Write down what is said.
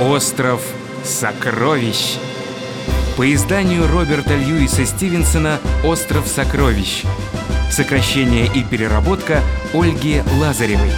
Остров сокровищ. По изданию Роберта Льюиса Стивенсона «Остров сокровищ». Сокращение и переработка Ольги Лазаревой.